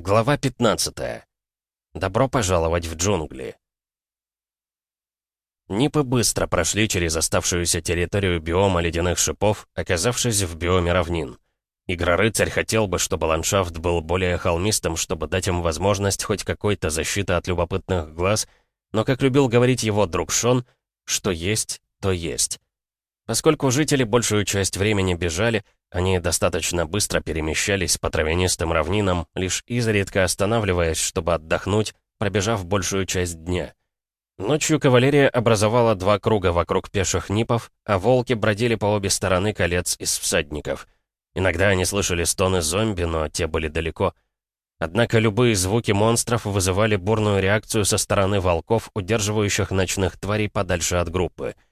Глава 15. Добро пожаловать в джунгли. Нипы быстро прошли через оставшуюся территорию биома ледяных шипов, оказавшись в биоме равнин. Игрорыцарь хотел бы, чтобы ландшафт был более холмистым, чтобы дать им возможность хоть какой-то защиты от любопытных глаз, но, как любил говорить его друг Шон, что есть, то есть. Поскольку жители большую часть времени бежали, они достаточно быстро перемещались по травянистым равнинам, лишь изредка останавливаясь, чтобы отдохнуть, пробежав большую часть дня. Ночью кавалерия образовала два круга вокруг пеших нипов, а волки бродили по обе стороны колец из всадников. Иногда они слышали стоны зомби, но те были далеко. Однако любые звуки монстров вызывали бурную реакцию со стороны волков, удерживающих ночных тварей подальше от группы —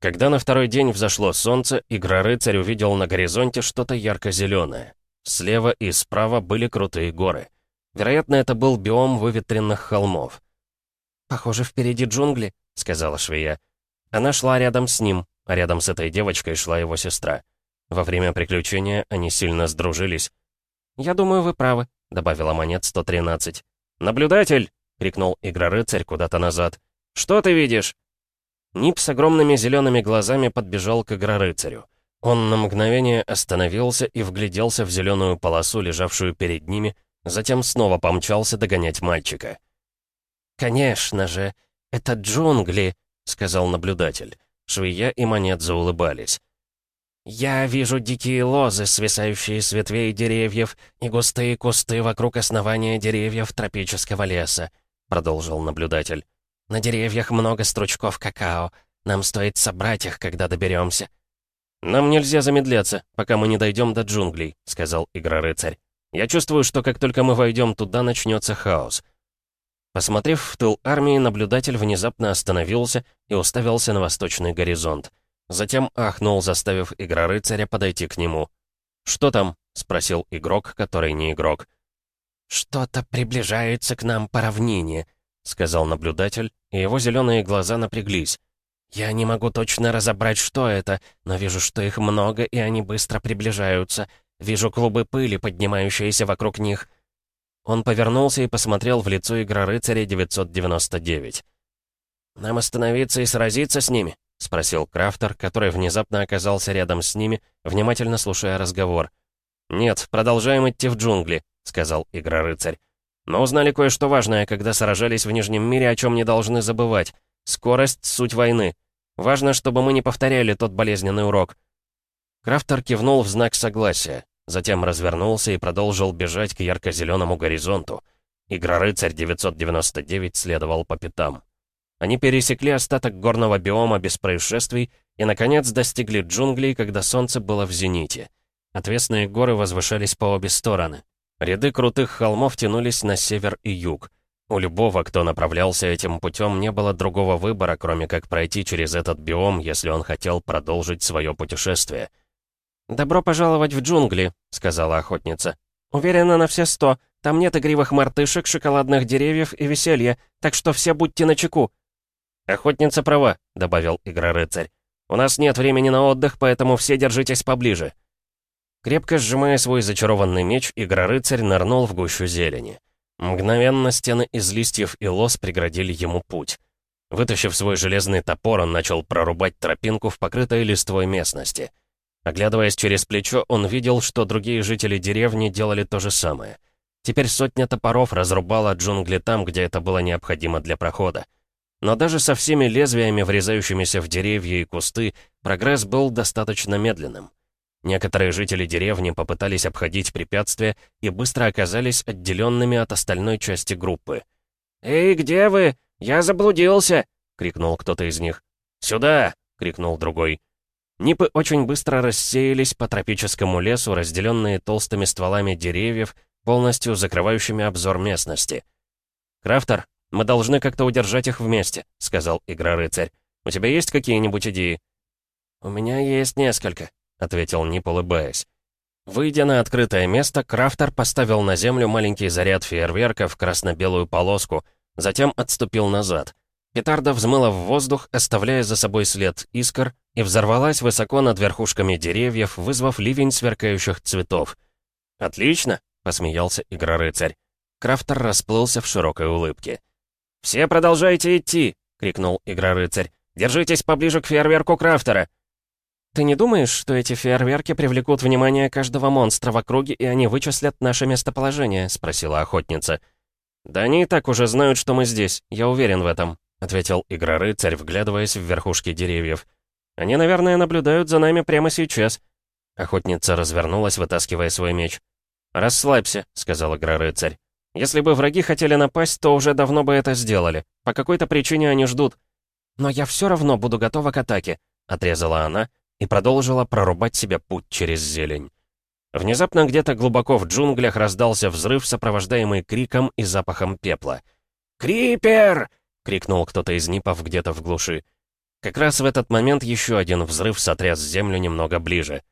когда на второй день взошло солнце, Игрорыцарь увидел на горизонте что-то ярко-зеленое. Слева и справа были крутые горы. Вероятно, это был биом выветренных холмов. «Похоже, впереди джунгли», — сказала швея. Она шла рядом с ним, а рядом с этой девочкой шла его сестра. Во время приключения они сильно сдружились. «Я думаю, вы правы», — добавила монет 113. «Наблюдатель!» — крикнул Игрорыцарь куда-то назад. «Что ты видишь?» Нип с огромными зелеными глазами подбежал к игрорыцарю. Он на мгновение остановился и вгляделся в зеленую полосу, лежавшую перед ними, затем снова помчался догонять мальчика. «Конечно же, это джунгли», — сказал наблюдатель. Швея и Монет заулыбались. «Я вижу дикие лозы, свисающие с ветвей деревьев, и густые кусты вокруг основания деревьев тропического леса», — продолжил наблюдатель. На деревьях много стручков какао. Нам стоит собрать их, когда доберемся. «Нам нельзя замедляться, пока мы не дойдем до джунглей», — сказал Игрорыцарь. «Я чувствую, что как только мы войдем туда, начнется хаос». Посмотрев в тыл армии, наблюдатель внезапно остановился и уставился на восточный горизонт. Затем ахнул, заставив Игрорыцаря подойти к нему. «Что там?» — спросил игрок, который не игрок. «Что-то приближается к нам по равнине», сказал наблюдатель, и его зеленые глаза напряглись. «Я не могу точно разобрать, что это, но вижу, что их много, и они быстро приближаются. Вижу клубы пыли, поднимающиеся вокруг них». Он повернулся и посмотрел в лицо Игрорыцаря 999. «Нам остановиться и сразиться с ними?» — спросил Крафтер, который внезапно оказался рядом с ними, внимательно слушая разговор. «Нет, продолжаем идти в джунгли», — сказал Игрорыцарь. Но узнали кое-что важное, когда сражались в Нижнем мире, о чем не должны забывать. Скорость — суть войны. Важно, чтобы мы не повторяли тот болезненный урок. Крафтер кивнул в знак согласия, затем развернулся и продолжил бежать к ярко-зеленому горизонту. Игрорыцарь 999 следовал по пятам. Они пересекли остаток горного биома без происшествий и, наконец, достигли джунглей, когда солнце было в зените. Отвесные горы возвышались по обе стороны. Ряды крутых холмов тянулись на север и юг. У любого, кто направлялся этим путем, не было другого выбора, кроме как пройти через этот биом, если он хотел продолжить свое путешествие. «Добро пожаловать в джунгли», — сказала охотница. «Уверена на все сто. Там нет игривых мартышек, шоколадных деревьев и веселья, так что все будьте начеку». «Охотница права», — добавил Игрорыцарь. «У нас нет времени на отдых, поэтому все держитесь поближе». Крепко сжимая свой зачарованный меч, Игрорыцарь нырнул в гущу зелени. Мгновенно стены из листьев и лос преградили ему путь. Вытащив свой железный топор, он начал прорубать тропинку в покрытой листвой местности. Оглядываясь через плечо, он видел, что другие жители деревни делали то же самое. Теперь сотня топоров разрубала джунгли там, где это было необходимо для прохода. Но даже со всеми лезвиями, врезающимися в деревья и кусты, прогресс был достаточно медленным. Некоторые жители деревни попытались обходить препятствия и быстро оказались отделенными от остальной части группы. «Эй, где вы? Я заблудился!» — крикнул кто-то из них. «Сюда!» — крикнул другой. Нипы очень быстро рассеялись по тропическому лесу, разделенные толстыми стволами деревьев, полностью закрывающими обзор местности. «Крафтер, мы должны как-то удержать их вместе», — сказал Игрорыцарь. «У тебя есть какие-нибудь идеи?» «У меня есть несколько», — ответил Нип, улыбаясь. Выйдя на открытое место, Крафтер поставил на землю маленький заряд фейерверка в красно-белую полоску, затем отступил назад. Петарда взмыла в воздух, оставляя за собой след искр, и взорвалась высоко над верхушками деревьев, вызвав ливень сверкающих цветов. «Отлично!» — посмеялся Игрорыцарь. Крафтер расплылся в широкой улыбке. «Все продолжайте идти!» — крикнул Игрорыцарь. «Держитесь поближе к фейерверку Крафтера!» «Ты не думаешь, что эти фейерверки привлекут внимание каждого монстра в округе, и они вычислят наше местоположение?» — спросила охотница. «Да они и так уже знают, что мы здесь, я уверен в этом», — ответил Игрорыцарь, вглядываясь в верхушки деревьев. «Они, наверное, наблюдают за нами прямо сейчас». Охотница развернулась, вытаскивая свой меч. «Расслабься», — сказал Игрорыцарь. Если бы враги хотели напасть, то уже давно бы это сделали. По какой-то причине они ждут. Но я все равно буду готова к атаке», — отрезала она и продолжила прорубать себе путь через зелень. Внезапно где-то глубоко в джунглях раздался взрыв, сопровождаемый криком и запахом пепла. «Крипер!» — крикнул кто-то из нипов где-то в глуши. Как раз в этот момент еще один взрыв сотряс землю немного ближе.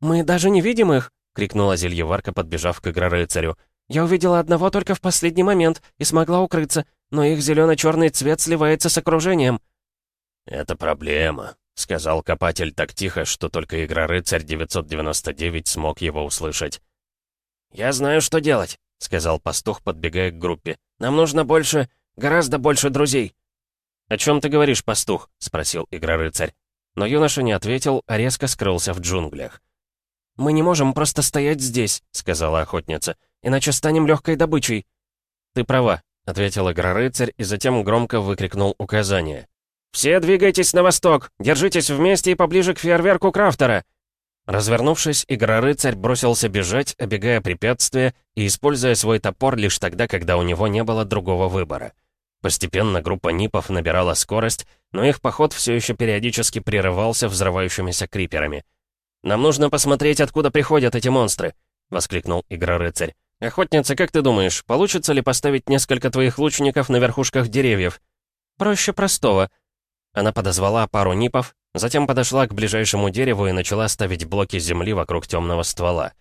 «Мы даже не видим их!» — крикнула зельеварка, подбежав к игрорыцарю. Я увидела одного только в последний момент и смогла укрыться, но их зелено-черный цвет сливается с окружением». «Это проблема», — сказал копатель так тихо, что только игра-рыцарь 999 смог его услышать. «Я знаю, что делать», — сказал пастух, подбегая к группе. «Нам нужно больше, гораздо больше друзей». «О чем ты говоришь, пастух?» — спросил игра-рыцарь. Но юноша не ответил, а резко скрылся в джунглях. «Мы не можем просто стоять здесь», — сказала охотница иначе станем легкой добычей». «Ты права», — ответил игрорыцарь и затем громко выкрикнул указание. «Все двигайтесь на восток! Держитесь вместе и поближе к фейерверку Крафтера!» Развернувшись, игрорыцарь бросился бежать, обегая препятствия и используя свой топор лишь тогда, когда у него не было другого выбора. Постепенно группа нипов набирала скорость, но их поход все еще периодически прерывался взрывающимися криперами. «Нам нужно посмотреть, откуда приходят эти монстры», — воскликнул игрорыцарь. «Охотница, как ты думаешь, получится ли поставить несколько твоих лучников на верхушках деревьев?» «Проще простого». Она подозвала пару нипов, затем подошла к ближайшему дереву и начала ставить блоки земли вокруг темного ствола.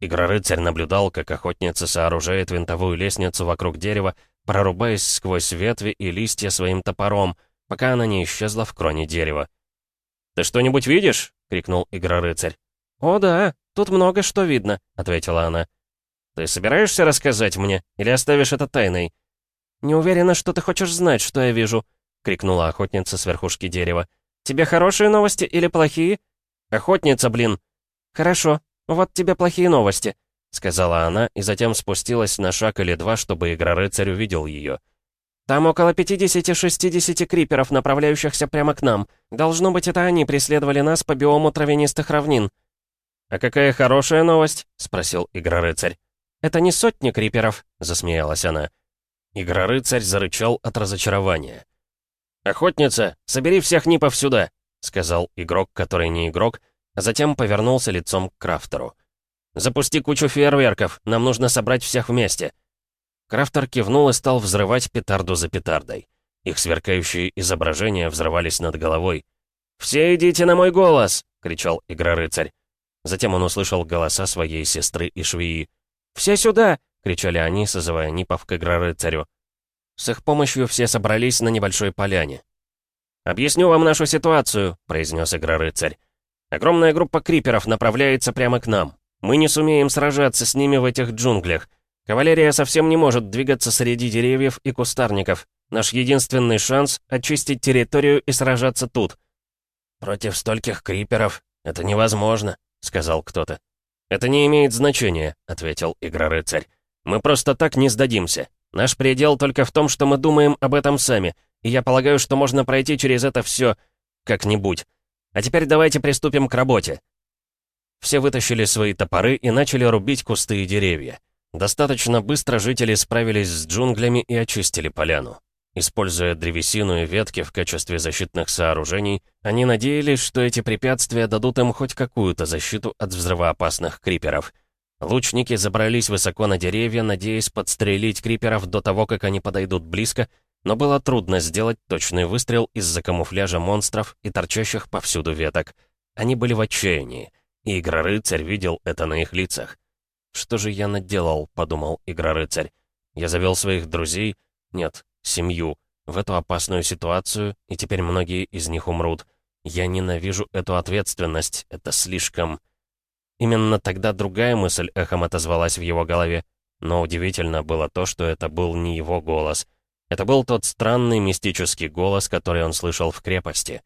Игрорыцарь наблюдал, как охотница сооружает винтовую лестницу вокруг дерева, прорубаясь сквозь ветви и листья своим топором, пока она не исчезла в кроне дерева. «Ты что-нибудь видишь?» — крикнул Игрорыцарь. «О да, тут много что видно», — ответила она. «Ты собираешься рассказать мне или оставишь это тайной?» «Не уверена, что ты хочешь знать, что я вижу», — крикнула охотница с верхушки дерева. «Тебе хорошие новости или плохие?» «Охотница, блин!» «Хорошо, вот тебе плохие новости», — сказала она и затем спустилась на шаг или два, чтобы игрорыцарь увидел ее. «Там около 50-60 криперов, направляющихся прямо к нам. Должно быть, это они преследовали нас по биому травянистых равнин». «А какая хорошая новость?» — спросил игрорыцарь. «Это не сотни криперов», — засмеялась она. Игрорыцарь зарычал от разочарования. «Охотница, собери всех нипов сюда», — сказал игрок, который не игрок, а затем повернулся лицом к Крафтеру. «Запусти кучу фейерверков, нам нужно собрать всех вместе». Крафтер кивнул и стал взрывать петарду за петардой. Их сверкающие изображения взрывались над головой. «Все идите на мой голос!» — кричал игрорыцарь. Затем он услышал голоса своей сестры и швеи. «Все сюда!» — кричали они, созывая Нипов к игрорыцарю. С их помощью все собрались на небольшой поляне. «Объясню вам нашу ситуацию», — произнес игрорыцарь. «Огромная группа криперов направляется прямо к нам. Мы не сумеем сражаться с ними в этих джунглях. Кавалерия совсем не может двигаться среди деревьев и кустарников. Наш единственный шанс — очистить территорию и сражаться тут». «Против стольких криперов это невозможно», — сказал кто-то. «Это не имеет значения», — ответил Игрорыцарь. «Мы просто так не сдадимся. Наш предел только в том, что мы думаем об этом сами, и я полагаю, что можно пройти через это все как-нибудь. А теперь давайте приступим к работе». Все вытащили свои топоры и начали рубить кусты и деревья. Достаточно быстро жители справились с джунглями и очистили поляну. Используя древесину и ветки в качестве защитных сооружений, они надеялись, что эти препятствия дадут им хоть какую-то защиту от взрывоопасных криперов. Лучники забрались высоко на деревья, надеясь подстрелить криперов до того, как они подойдут близко, но было трудно сделать точный выстрел из-за камуфляжа монстров и торчащих повсюду веток. Они были в отчаянии, и Игрорыцарь видел это на их лицах. «Что же я наделал?» — подумал Игрорыцарь. «Я завел своих друзей? Нет, семью, в эту опасную ситуацию, и теперь многие из них умрут. Я ненавижу эту ответственность, это слишком... Именно тогда другая мысль эхом отозвалась в его голове. Но удивительно было то, что это был не его голос. Это был тот странный мистический голос, который он слышал в крепости.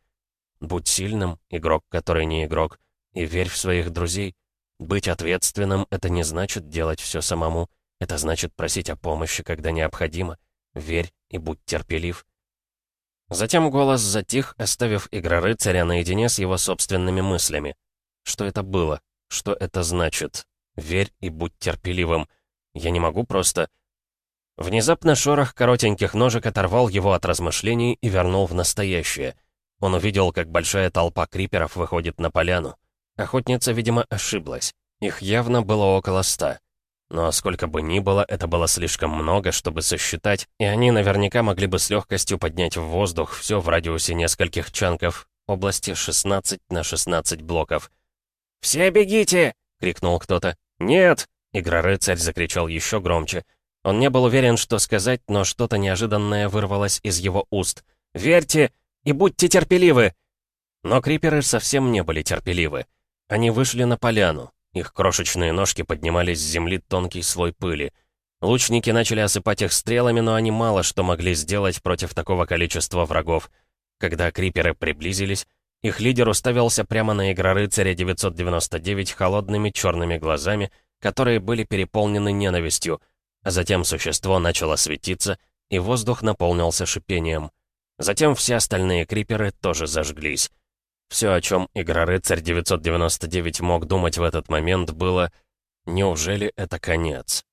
«Будь сильным, игрок, который не игрок, и верь в своих друзей. Быть ответственным — это не значит делать все самому. Это значит просить о помощи, когда необходимо. Верь и будь терпелив». Затем голос затих, оставив Игрорыцаря наедине с его собственными мыслями. Что это было? Что это значит? Верь и будь терпеливым. Я не могу просто... Внезапно шорох коротеньких ножек оторвал его от размышлений и вернул в настоящее. Он увидел, как большая толпа криперов выходит на поляну. Охотница, видимо, ошиблась. Их явно было около ста. Но сколько бы ни было, это было слишком много, чтобы сосчитать, и они наверняка могли бы с легкостью поднять в воздух все в радиусе нескольких чанков, области 16 на 16 блоков. «Все бегите!» — крикнул кто-то. «Нет!» Игрорыцарь закричал еще громче. Он не был уверен, что сказать, но что-то неожиданное вырвалось из его уст. «Верьте и будьте терпеливы!» Но криперы совсем не были терпеливы. Они вышли на поляну. Их крошечные ножки поднимали с земли тонкий слой пыли. Лучники начали осыпать их стрелами, но они мало что могли сделать против такого количества врагов. Когда криперы приблизились, их лидер уставился прямо на Игрорыцаря 999 холодными черными глазами — которые были переполнены ненавистью, а затем существо начало светиться, и воздух наполнился шипением. Затем все остальные криперы тоже зажглись. Все, о чем Игрорыцарь 999 мог думать в этот момент, было «Неужели это конец?»